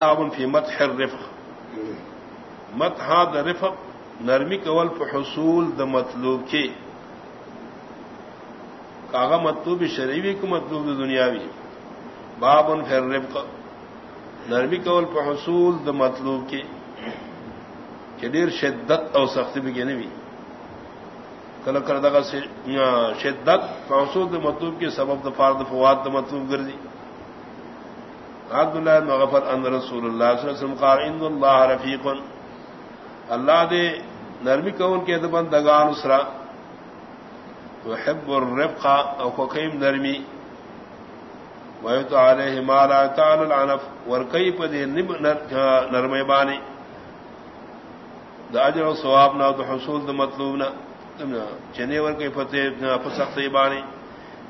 فی مت ہر رفق مت ہاں د رفق نرمی کول پہ حصول د مطلوب کے کاغا مطلوب شریوی کو مطلوب د دنیاوی باب ان پھر رفق نرمی کول پہ حصول د مطلوب کے چدیر شدت اور سختی بھی کہنے بھی کل کردگا سے شدت حصول د مطلوب کے سبب دفار دفوات د مطلوب گردی عبد اللہ مغفر ان رسول اللہ صلی اللہ علیہ وسلم قال ان اللہ رفیق اللہ دے نرمی کون کے دبن دگان اسرا وحب الرفق او خقیم نرمی ویتو علیہ مالا تعالی العنف. ورکی پا دے نب نرمی بانی دا عجر و ثواب ثوابنا دا حصول دا مطلوب مطلوبنا چنے ورکی پا سختی بانی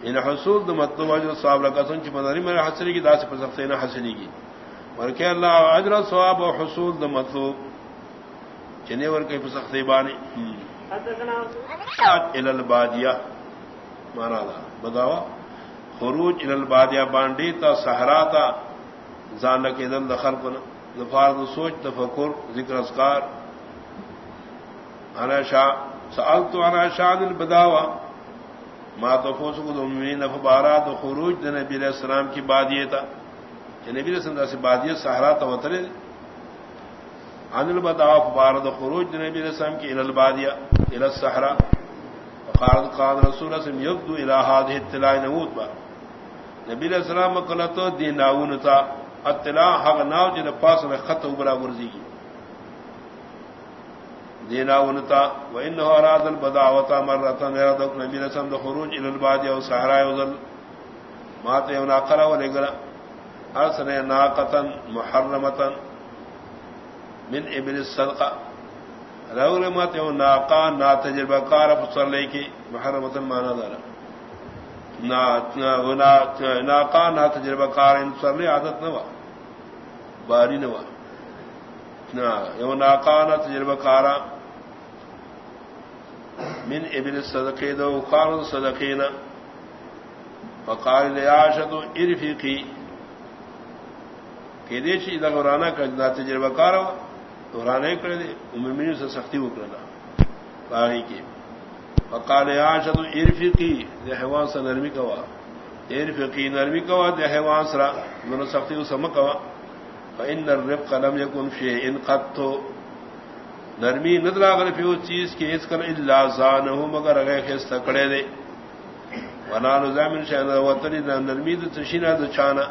ان حصول دو مطلوب اجر صاحب لگا سن چھ پنری میرے حسنی کی داس سے نہ حسنی کی ورکہ اللہ اجر ثواب و حصول دو مطلوب. چنے ور کے پسخ سے بانی الى البادیہ مانا دا بداوا. خروج الى البادیہ بانڈی تا صحرا تا زان کے دل دخل کن دفار دو سوچ تفکر ذکر اذکار. انا شاہ سألت انا شاہ البداوا ما تو فوس کو دومین فبارا تو خروج دے نبی علیہ السلام کی بادیہ تھا کہ نبی علیہ السلام سے بادیہ صحرا تو اترے عن البدع فبارا تو خروج دے نبی علیہ السلام کی الى البادیہ، الى الصحرا۔ فقال قال رسول اللہ صلی اللہ علیہ الى هذه اطلاع نمود با۔ نبی علیہ السلام قلتو دی ناون تا۔ اطلاع حق ناو جن پاس میں خط اوپر ورزی کی۔ دینا ونتا و انه اراد البداوتا مره يرد نبي رسم الخروج الى الباد او صحراء وذل ما ته يونا قرا ولغلا ارسل ناقه محرمه من ابن الصدقه رول ما ته ناقه نا تجربه کار فصل لے کی محرمه معنی دار نا نا ناقه نا تجربه کار ان صلی عادت نہ باری نہ نا یو ناقه نا تجربه کارا من ابن الصدقی دو قال صدقینا فقال لیاشد ارفقی. کہ دے چی لگورانا کا دا تجربہ کارا دہرانے کرے دے امرمینی سے سختی وکرنا باہی کی۔ فقال لیاشد ارفقی، دے حیوان سے نرمی کوا ارفقی نرمی کوا دے حیوان سرا من سختی و سمکوا فإن الرفق لم يكن فيه إن قد نرمی ندرا کر پیو چیز کی اس کر اللہ زان ہو مگر اگے خس تکڑے دے۔ ونا نظام شان وطن نرمی د تشینا د چانا۔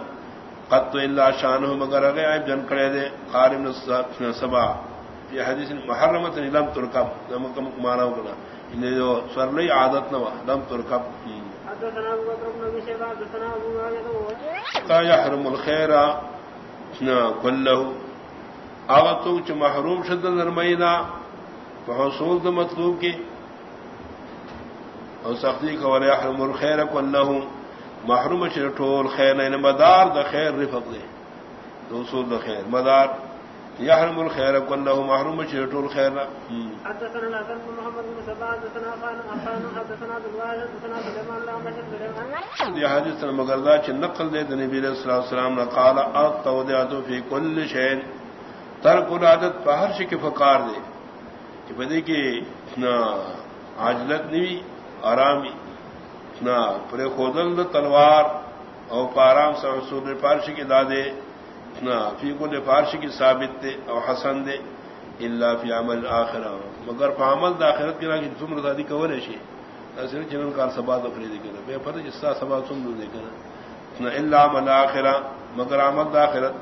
تو الا شان ہو مگر اگے ایب جن کڑے دے۔ قارم سبا یہ حدیث محرمت لم ترکب۔ لم کم مانا ہونا ان جو سرلی عادت نہ لم ترکب۔ حدثنا ابو بکر بن ابي شيبه حدثنا ابو معاويه يحرم الخير كله آغتو چ محروم شد نرمینا حصول د مطلوب کی۔ او سختی کو ولا يحرم الخير كله محروم شد ټول خیر نه مدار د خیر رفق دے۔ حصول د خیر مدار۔ يحرم الخير كله محروم شد ټول خیر حدثنا بن محمد بن سبا حدثنا خان خان حدثنا عبد الواحد حدثنا سليمان لا مشهد یہ حدیث مگردا چ نقل دے نبی علیہ الصلوۃ والسلام نے قال اطودعت في كل شيء ترک العادت پہر سے کے فکار دے۔ کہ بدے کہ نہ آجلت نہیں آرامی نہ پورے خودل تلوار او پارام سے حصول پارش کی دادے نہ فی کو پارش کی ثابت دے او حسن دے۔ اللہ فی عمل آخر مگر فعمل داخرت کی راکی تم رضا دی کور ہے صرف جنن کار سبا دفری دے کر بے پتہ جس کا سبا تم دے کر نہ اللہ عمل آخرہ مگر عمل داخرت